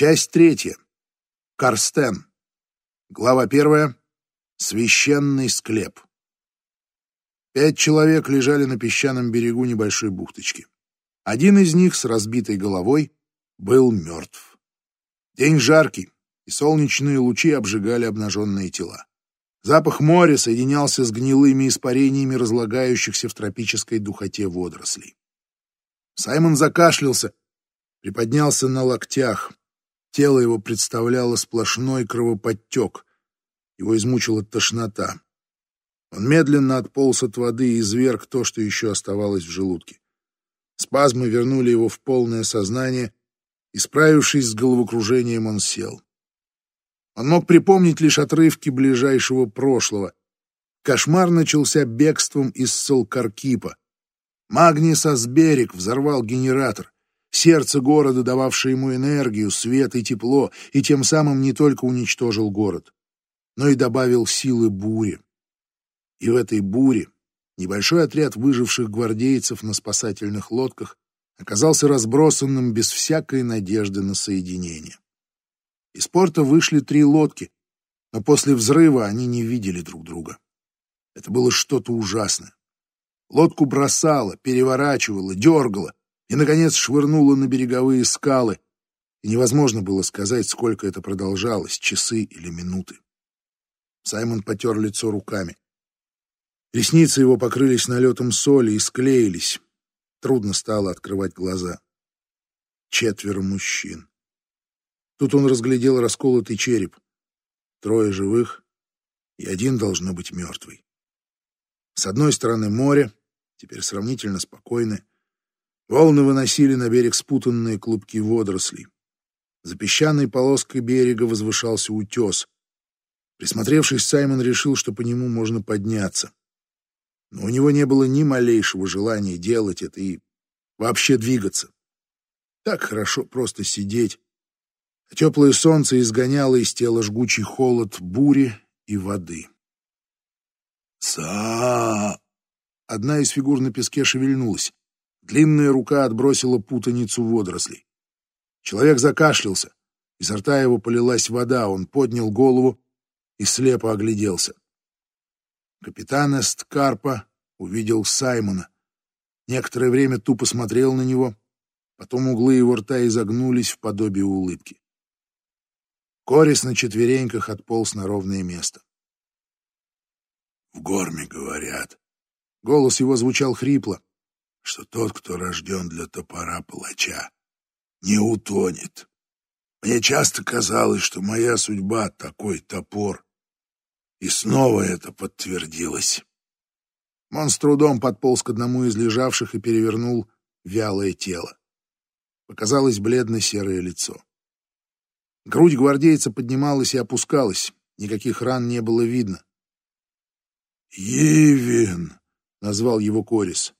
Часть третья. Карстен. Глава первая. Священный склеп. Пять человек лежали на песчаном берегу небольшой бухточки. Один из них с разбитой головой был мертв. День жаркий, и солнечные лучи обжигали обнаженные тела. Запах моря соединялся с гнилыми испарениями разлагающихся в тропической духоте водорослей. Саймон закашлялся, приподнялся на локтях. Тело его представляло сплошной кровоподтек. Его измучила тошнота. Он медленно отполз от воды и изверг то, что еще оставалось в желудке. Спазмы вернули его в полное сознание, и, справившись с головокружением, он сел. Он мог припомнить лишь отрывки ближайшего прошлого. Кошмар начался бегством из Солкаркипа. Магнис Асберик взорвал генератор. Сердце города, дававшее ему энергию, свет и тепло, и тем самым не только уничтожил город, но и добавил силы бури. И в этой буре небольшой отряд выживших гвардейцев на спасательных лодках оказался разбросанным без всякой надежды на соединение. Из порта вышли три лодки, но после взрыва они не видели друг друга. Это было что-то ужасное. Лодку бросало, переворачивало, дергало и, наконец, швырнуло на береговые скалы, и невозможно было сказать, сколько это продолжалось, часы или минуты. Саймон потер лицо руками. Ресницы его покрылись налетом соли и склеились. Трудно стало открывать глаза. Четверо мужчин. Тут он разглядел расколотый череп. Трое живых, и один должно быть мертвый. С одной стороны море, теперь сравнительно спокойное. Волны выносили на берег спутанные клубки водорослей. За песчаной полоской берега возвышался утес. Присмотревшись, Саймон решил, что по нему можно подняться. Но у него не было ни малейшего желания делать это и вообще двигаться. Так хорошо просто сидеть, Теплое солнце изгоняло из тела жгучий холод бури и воды. «Са!» Одна из фигур на песке шевельнулась. Длинная рука отбросила путаницу водорослей. Человек закашлялся. Изо рта его полилась вода. Он поднял голову и слепо огляделся. Капитан Эсткарпа увидел Саймона. Некоторое время тупо смотрел на него, потом углы его рта изогнулись в подобие улыбки. Корис на четвереньках отполз на ровное место. «В горме говорят». Голос его звучал хрипло, что тот, кто рожден для топора палача, не утонет. Мне часто казалось, что моя судьба — такой топор. И снова это подтвердилось. Он с трудом подполз к одному из лежавших и перевернул вялое тело. Показалось бледно-серое лицо. Грудь гвардейца поднималась и опускалась, никаких ран не было видно. «Евин!» — назвал его Корис.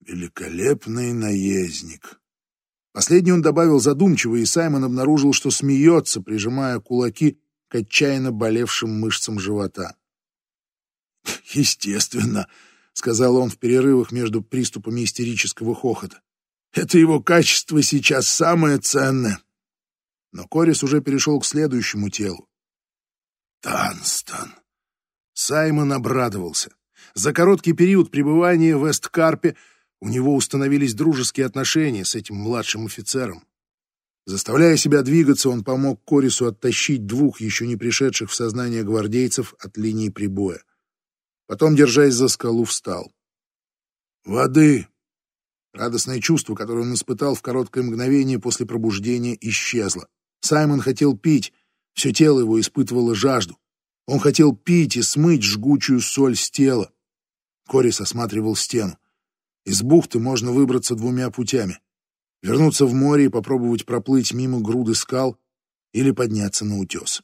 «Великолепный наездник!» Последний он добавил задумчиво, и Саймон обнаружил, что смеется, прижимая кулаки к отчаянно болевшим мышцам живота. «Естественно», — сказал он в перерывах между приступами истерического хохота. «Это его качество сейчас самое ценное. Но Корис уже перешел к следующему телу. Танстон. Саймон обрадовался. За короткий период пребывания в Эсткарпе у него установились дружеские отношения с этим младшим офицером. Заставляя себя двигаться, он помог Корису оттащить двух еще не пришедших в сознание гвардейцев от линии прибоя. Потом, держась за скалу, встал. «Воды!» Радостное чувство, которое он испытал в короткое мгновение после пробуждения, исчезло. Саймон хотел пить, все тело его испытывало жажду. Он хотел пить и смыть жгучую соль с тела. Корис осматривал стену. Из бухты можно выбраться двумя путями. Вернуться в море и попробовать проплыть мимо груды скал или подняться на утес.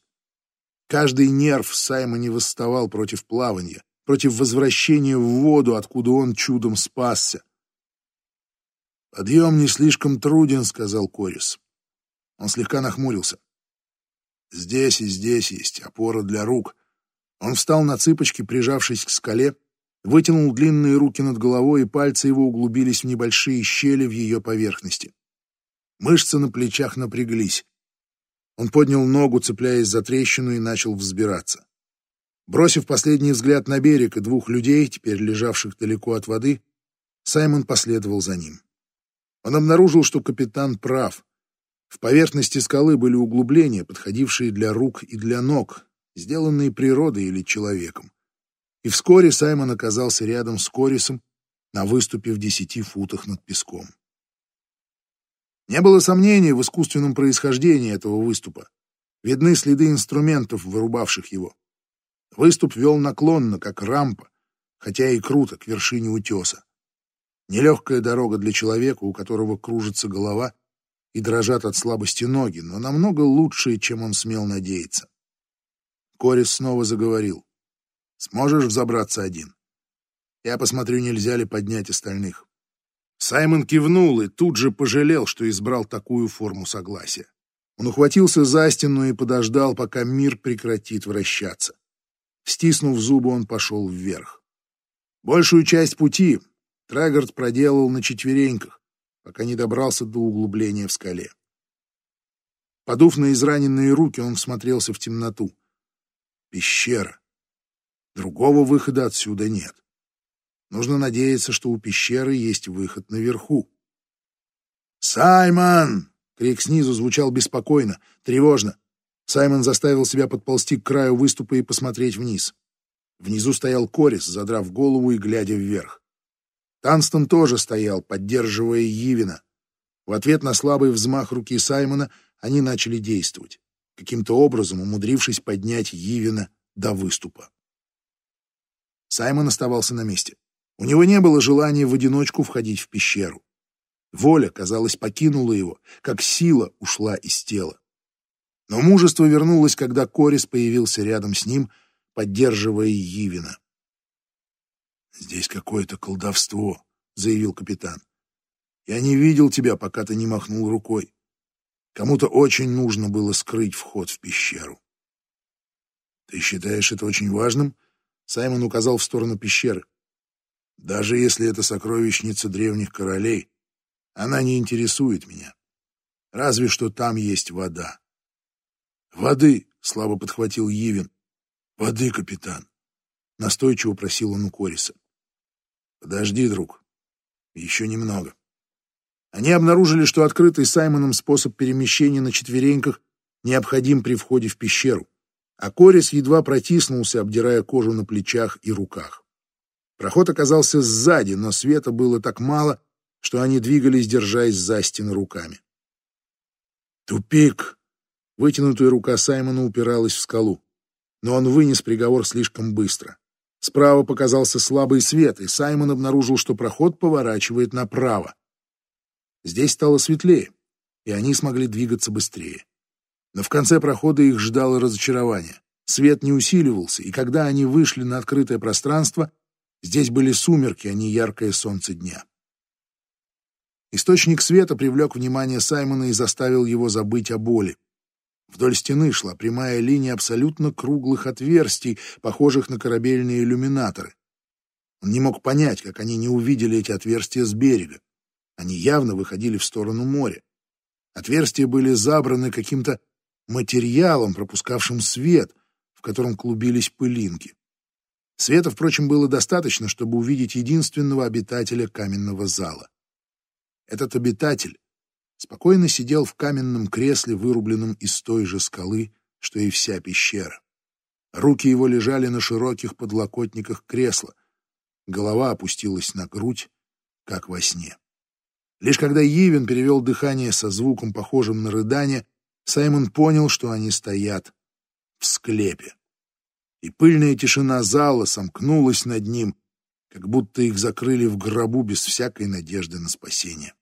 Каждый нерв Саймоне восставал против плавания, против возвращения в воду, откуда он чудом спасся. «Подъем не слишком труден», — сказал Корис. Он слегка нахмурился. Здесь и здесь есть опора для рук. Он встал на цыпочки, прижавшись к скале, вытянул длинные руки над головой, и пальцы его углубились в небольшие щели в ее поверхности. Мышцы на плечах напряглись. Он поднял ногу, цепляясь за трещину, и начал взбираться. Бросив последний взгляд на берег и двух людей, теперь лежавших далеко от воды, Саймон последовал за ним. Он обнаружил, что капитан прав. В поверхности скалы были углубления, подходившие для рук и для ног, сделанные природой или человеком. И вскоре Саймон оказался рядом с Корисом на выступе в десяти футах над песком. Не было сомнений в искусственном происхождении этого выступа. Видны следы инструментов, вырубавших его. Выступ вел наклонно, как рампа, хотя и круто, к вершине утеса. Нелегкая дорога для человека, у которого кружится голова и дрожат от слабости ноги, но намного лучшая, чем он смел надеяться. Корис снова заговорил. «Сможешь взобраться один? Я посмотрю, нельзя ли поднять остальных». Саймон кивнул и тут же пожалел, что избрал такую форму согласия. Он ухватился за стену и подождал, пока мир прекратит вращаться. Стиснув зубы, он пошел вверх. Большую часть пути Трагард проделал на четвереньках, пока не добрался до углубления в скале. Подув на израненные руки, он всмотрелся в темноту. Пещера. Другого выхода отсюда нет. Нужно надеяться, что у пещеры есть выход наверху. «Саймон!» — крик снизу звучал беспокойно, тревожно. Саймон заставил себя подползти к краю выступа и посмотреть вниз. Внизу стоял Корис, задрав голову и глядя вверх. Танстон тоже стоял, поддерживая Йивина. В ответ на слабый взмах руки Саймона они начали действовать, каким-то образом умудрившись поднять Йивина до выступа. Саймон оставался на месте. У него не было желания в одиночку входить в пещеру. Воля, казалось, покинула его, как сила ушла из тела. Но мужество вернулось, когда Корис появился рядом с ним, поддерживая Йивина. «Здесь какое-то колдовство», — заявил капитан. «Я не видел тебя, пока ты не махнул рукой. Кому-то очень нужно было скрыть вход в пещеру». «Ты считаешь это очень важным?» Саймон указал в сторону пещеры. «Даже если это сокровищница древних королей, она не интересует меня. Разве что там есть вода». «Воды!» — слабо подхватил Йивин. «Воды, капитан!» — настойчиво просил он у Кориса. «Подожди, друг. Еще немного». Они обнаружили, что открытый Саймоном способ перемещения на четвереньках необходим при входе в пещеру, а Корис едва протиснулся, обдирая кожу на плечах и руках. Проход оказался сзади, но света было так мало, что они двигались, держась за стены руками. «Тупик!» Вытянутая рука Саймона упиралась в скалу. Но он вынес приговор слишком быстро. Справа показался слабый свет, и Саймон обнаружил, что проход поворачивает направо. Здесь стало светлее, и они смогли двигаться быстрее. Но в конце прохода их ждало разочарование. Свет не усиливался, и когда они вышли на открытое пространство, здесь были сумерки, а не яркое солнце дня. Источник света привлек внимание Саймона и заставил его забыть о боли. Вдоль стены шла прямая линия абсолютно круглых отверстий, похожих на корабельные иллюминаторы. Он не мог понять, как они не увидели эти отверстия с берега. Они явно выходили в сторону моря. Отверстия были забраны каким-то материалом, пропускавшим свет, в котором клубились пылинки. Света, впрочем, было достаточно, чтобы увидеть единственного обитателя каменного зала. Этот обитатель спокойно сидел в каменном кресле, вырубленном из той же скалы, что и вся пещера. Руки его лежали на широких подлокотниках кресла. Голова опустилась на грудь, как во сне. Лишь когда Йивен перевел дыхание со звуком, похожим на рыдание, Саймон понял, что они стоят в склепе. И пыльная тишина зала сомкнулась над ним, как будто их закрыли в гробу без всякой надежды на спасение.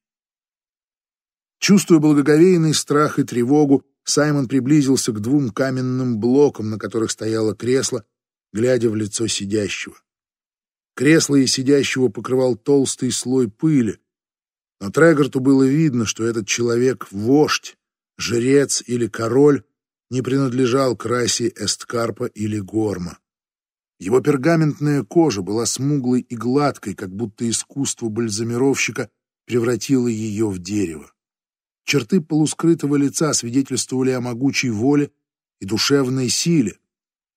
Чувствуя благоговейный страх и тревогу, Саймон приблизился к двум каменным блокам, на которых стояло кресло, глядя в лицо сидящего. Кресло и сидящего покрывал толстый слой пыли, но Трегорту было видно, что этот человек — вождь, жрец или король, не принадлежал к расе Эсткарпа или Горма. Его пергаментная кожа была смуглой и гладкой, как будто искусство бальзамировщика превратило ее в дерево. Черты полускрытого лица свидетельствовали о могучей воле и душевной силе,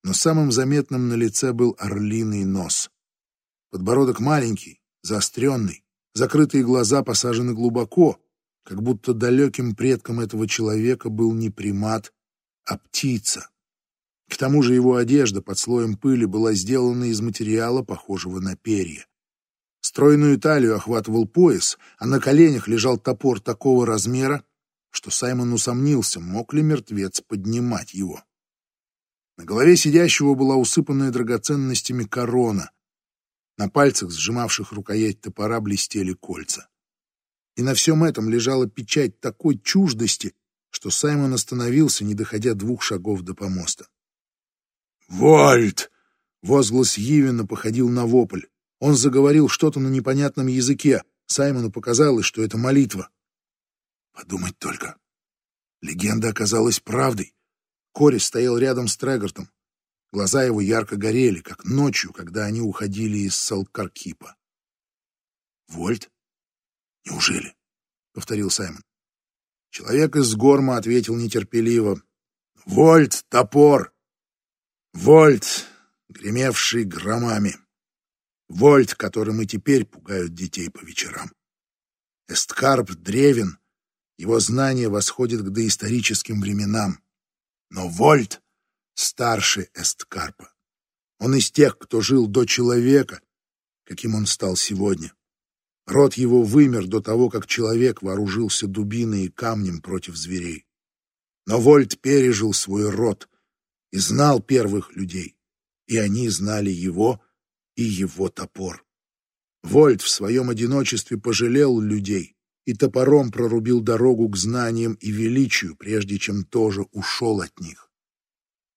но самым заметным на лице был орлиный нос. Подбородок маленький, заостренный, закрытые глаза посажены глубоко, как будто далеким предком этого человека был не примат, а птица. К тому же его одежда под слоем пыли была сделана из материала, похожего на перья. Стройную талию охватывал пояс, а на коленях лежал топор такого размера, что Саймон усомнился, мог ли мертвец поднимать его. На голове сидящего была усыпанная драгоценностями корона. На пальцах, сжимавших рукоять топора, блестели кольца. И на всем этом лежала печать такой чуждости, что Саймон остановился, не доходя двух шагов до помоста. «Вольт!» — возглас Йивена походил на вопль. Он заговорил что-то на непонятном языке. Саймону показалось, что это молитва. Подумать только. Легенда оказалась правдой. Корис стоял рядом с Трегортом. Глаза его ярко горели, как ночью, когда они уходили из Салкаркипа. «Вольт? Неужели?» — повторил Саймон. Человек из Горма ответил нетерпеливо. «Вольт, топор! Вольт, гремевший громами!» Вольт, которым и теперь пугают детей по вечерам. Эсткарп древен, его знание восходит к доисторическим временам. Но Вольт старше Эсткарпа. Он из тех, кто жил до человека, каким он стал сегодня. Род его вымер до того, как человек вооружился дубиной и камнем против зверей. Но Вольт пережил свой род и знал первых людей, и они знали его и его топор. Вольт в своем одиночестве пожалел людей и топором прорубил дорогу к знаниям и величию, прежде чем тоже ушел от них.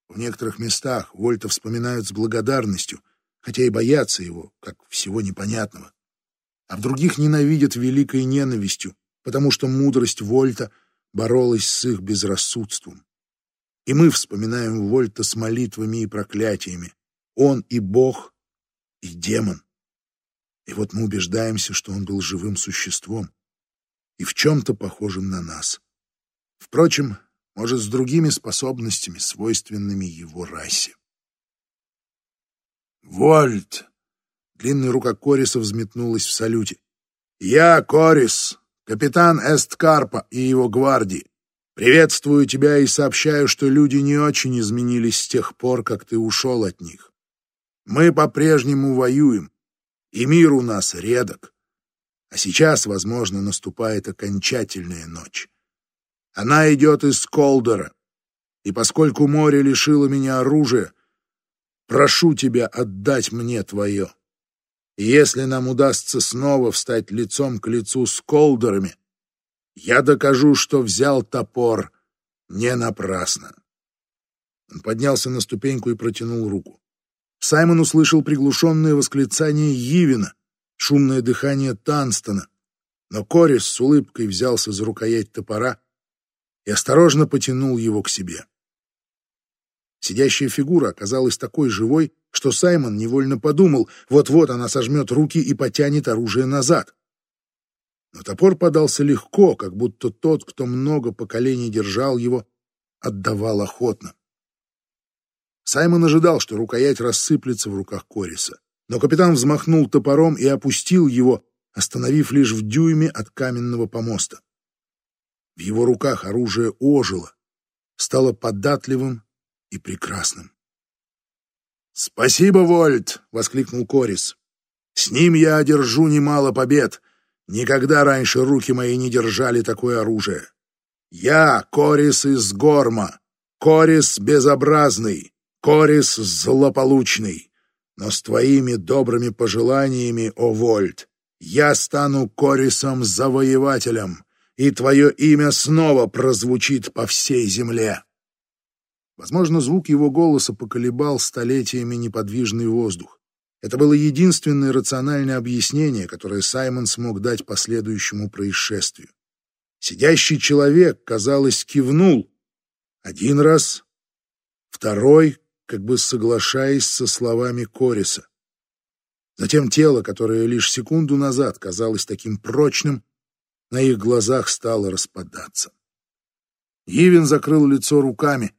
В некоторых местах Вольта вспоминают с благодарностью, хотя и боятся его, как всего непонятного. А других ненавидят великой ненавистью, потому что мудрость Вольта боролась с их безрассудством. И мы вспоминаем Вольта с молитвами и проклятиями. Он и Бог, и демон. И вот мы убеждаемся, что он был живым существом и в чем-то похожим на нас. Впрочем, может, с другими способностями, свойственными его расе. «Вольт!» — длинная рука Кориса взметнулась в салюте. «Я Корис, капитан Эсткарпа и его гвардии. Приветствую тебя и сообщаю, что люди не очень изменились с тех пор, как ты ушел от них. Мы по-прежнему воюем, и мир у нас редок. А сейчас, возможно, наступает окончательная ночь. Она идет из Колдера, и поскольку море лишило меня оружия, прошу тебя отдать мне твое. Если нам удастся снова встать лицом к лицу с Колдерами, я докажу, что взял топор не напрасно. Он поднялся на ступеньку и протянул руку. Саймон услышал приглушенное восклицание Йивина, шумное дыхание Танстона, но Корис с улыбкой взялся за рукоять топора и осторожно потянул его к себе. Сидящая фигура оказалась такой живой, что Саймон невольно подумал, вот-вот она сожмет руки и потянет оружие назад. Но топор подался легко, как будто тот, кто много поколений держал его, отдавал охотно. Саймон ожидал, что рукоять рассыплется в руках Кориса. Но капитан взмахнул топором и опустил его, остановив лишь в дюйме от каменного помоста. В его руках оружие ожило, стало податливым и прекрасным. «Спасибо, Вольт!» — воскликнул Корис. «С ним я одержу немало побед. Никогда раньше руки мои не держали такое оружие. Я Корис из Горма, Корис безобразный, Корис злополучный, но с твоими добрыми пожеланиями, о Вольт, я стану Корисом-завоевателем, и твое имя снова прозвучит по всей земле. Возможно, звук его голоса поколебал столетиями неподвижный воздух. Это было единственное рациональное объяснение, которое Саймон смог дать последующему происшествию. Сидящий человек, казалось, кивнул. Один раз, второй, как бы соглашаясь со словами Кориса. Затем тело, которое лишь секунду назад казалось таким прочным, на их глазах стало распадаться. Ивин закрыл лицо руками.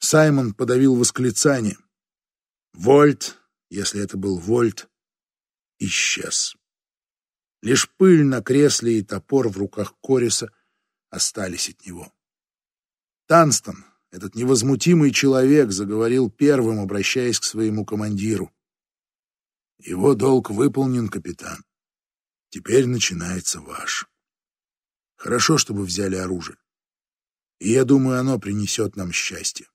Саймон подавил восклицание. Вольт, если это был Вольт, исчез. Лишь пыль на кресле и топор в руках Кориса остались от него. Танстон, этот невозмутимый человек, заговорил первым, обращаясь к своему командиру. Его долг выполнен, капитан. Теперь начинается ваш. Хорошо, чтобы взяли оружие. И я думаю, оно принесет нам счастье.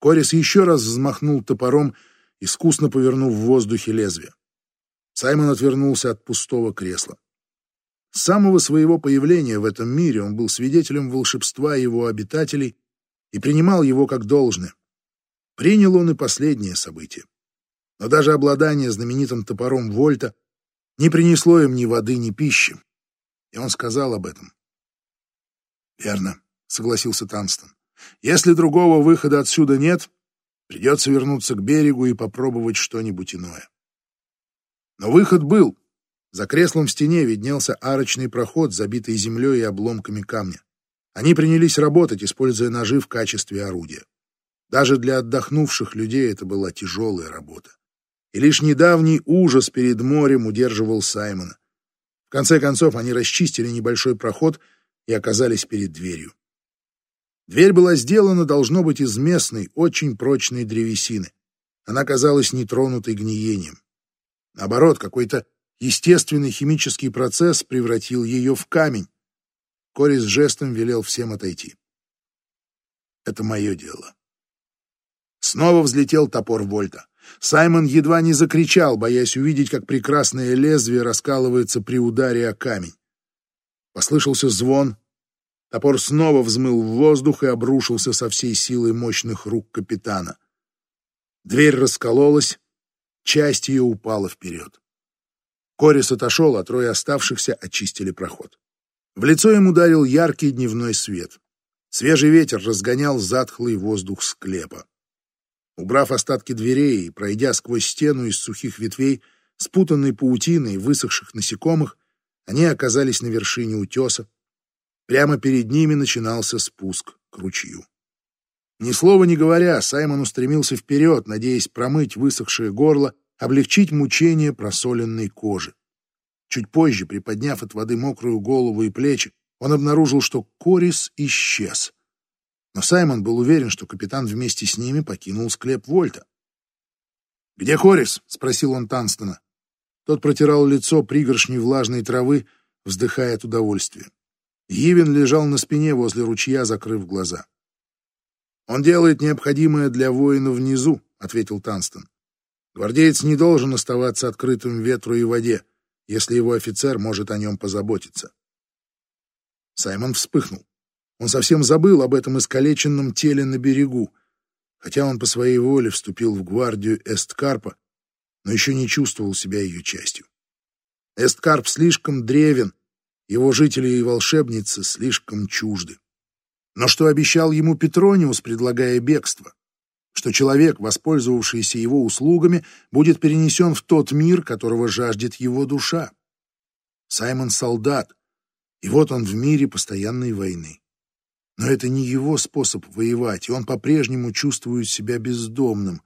Корис еще раз взмахнул топором, искусно повернув в воздухе лезвие. Саймон отвернулся от пустого кресла. С самого своего появления в этом мире он был свидетелем волшебства его обитателей и принимал его как должное. Принял он и последнее событие. Но даже обладание знаменитым топором Вольта не принесло им ни воды, ни пищи. И он сказал об этом. «Верно», — согласился Танстон. «Если другого выхода отсюда нет, придется вернуться к берегу и попробовать что-нибудь иное». Но выход был. За креслом в стене виднелся арочный проход, забитый землей и обломками камня. Они принялись работать, используя ножи в качестве орудия. Даже для отдохнувших людей это была тяжелая работа. И лишь недавний ужас перед морем удерживал Саймона. В конце концов, они расчистили небольшой проход и оказались перед дверью. Дверь была сделана, должно быть, из местной, очень прочной древесины. Она казалась нетронутой гниением. Наоборот, какой-то естественный химический процесс превратил ее в камень. Корис жестом велел всем отойти. Это мое дело. Снова взлетел топор Вольта. Саймон едва не закричал, боясь увидеть, как прекрасное лезвие раскалывается при ударе о камень. Послышался звон. Топор снова взмыл в воздух и обрушился со всей силой мощных рук капитана. Дверь раскололась, Часть ее упала вперед. Корис отошел, а трое оставшихся очистили проход. В лицо ему ударил яркий дневной свет. Свежий ветер разгонял затхлый воздух склепа. Убрав остатки дверей и пройдя сквозь стену из сухих ветвей, спутанной паутиной высохших насекомых, они оказались на вершине утеса. Прямо перед ними начинался спуск к ручью. Ни слова не говоря, Саймон устремился вперед, надеясь промыть высохшее горло, облегчить мучение просоленной кожи. Чуть позже, приподняв от воды мокрую голову и плечи, он обнаружил, что Корис исчез. Но Саймон был уверен, что капитан вместе с ними покинул склеп Вольта. «Где Корис?» — спросил он Танстона. Тот протирал лицо пригоршней влажной травы, вздыхая от удовольствия. Йивен лежал на спине возле ручья, закрыв глаза. «Он делает необходимое для воина внизу», — ответил Танстон. «Гвардеец не должен оставаться открытым ветру и воде, если его офицер может о нем позаботиться». Саймон вспыхнул. Он совсем забыл об этом искалеченном теле на берегу, хотя он по своей воле вступил в гвардию Эсткарпа, но еще не чувствовал себя ее частью. Эсткарп слишком древен, его жители и волшебницы слишком чужды. Но что обещал ему Петрониус, предлагая бегство? Что человек, воспользовавшийся его услугами, будет перенесен в тот мир, которого жаждет его душа. Саймон — солдат, и вот он в мире постоянной войны. Но это не его способ воевать, и он по-прежнему чувствует себя бездомным.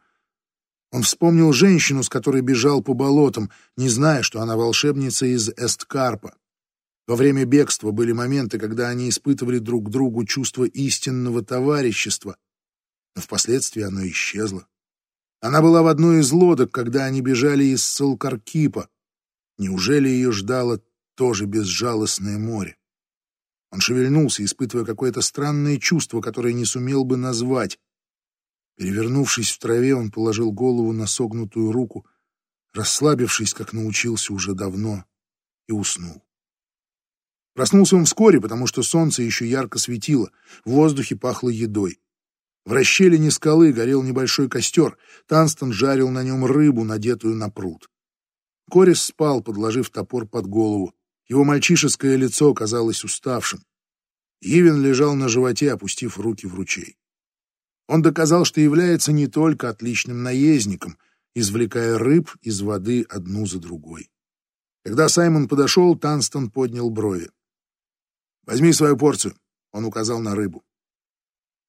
Он вспомнил женщину, с которой бежал по болотам, не зная, что она волшебница из Эсткарпа. Во время бегства были моменты, когда они испытывали друг к другу чувство истинного товарищества, но впоследствии оно исчезло. Она была в одной из лодок, когда они бежали из Салкаркипа. Неужели ее ждало тоже безжалостное море? Он шевельнулся, испытывая какое-то странное чувство, которое не сумел бы назвать. Перевернувшись в траве, он положил голову на согнутую руку, расслабившись, как научился уже давно, и уснул. Проснулся он вскоре, потому что солнце еще ярко светило, в воздухе пахло едой. В расщелине скалы горел небольшой костер, Танстон жарил на нем рыбу, надетую на пруд. Корис спал, подложив топор под голову. Его мальчишеское лицо казалось уставшим. Ивен лежал на животе, опустив руки в ручей. Он доказал, что является не только отличным наездником, извлекая рыб из воды одну за другой. Когда Саймон подошел, Танстон поднял брови. Возьми свою порцию, он указал на рыбу.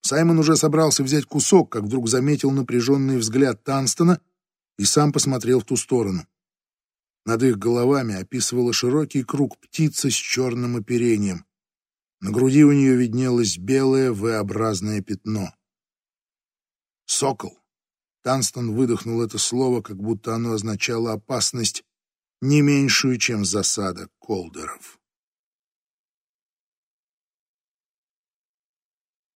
Саймон уже собрался взять кусок, как вдруг заметил напряженный взгляд Танстона и сам посмотрел в ту сторону. Над их головами описывала широкий круг птица с черным оперением. На груди у нее виднелось белое V-образное пятно. «Сокол». Танстон выдохнул это слово, как будто оно означало опасность не меньшую, чем засада колдеров.